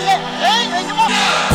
Lan! Hey! Ekim